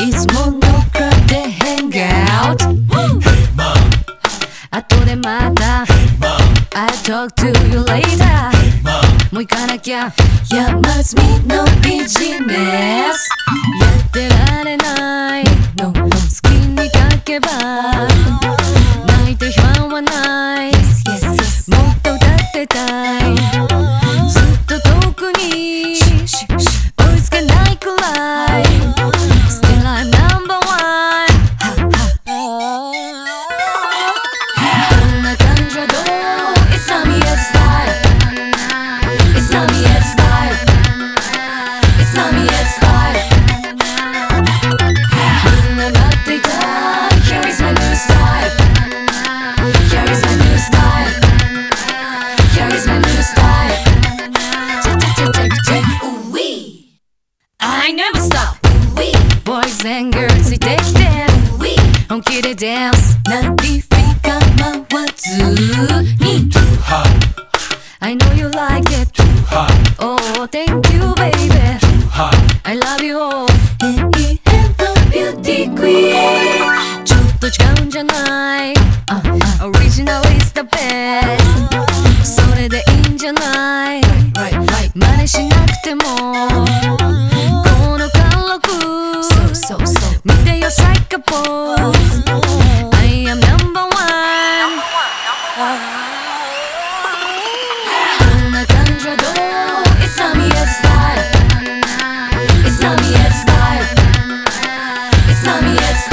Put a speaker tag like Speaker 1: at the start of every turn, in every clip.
Speaker 1: いつものクラブで hang out 後でまた I talk to you later もう行かなきゃ山積みのビ Boys and girls ついてきて Wee 本気でダンスなんてフィー構わずに I know you like it Oh thank you baby I love you all Hey hello beauty queen ちょっと違うんじゃないあ Original is the best それでいいんじゃない真似しなくても your striker pose. I am number one. It's not me, it's Una contrado, Islamiyet style. Islamiyet It's not me.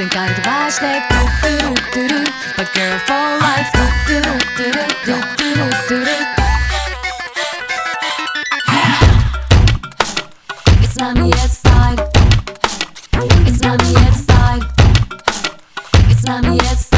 Speaker 1: 全開飛ばしてトゥルトゥル But girl for life トゥルトゥルトゥルトゥル It's nami jest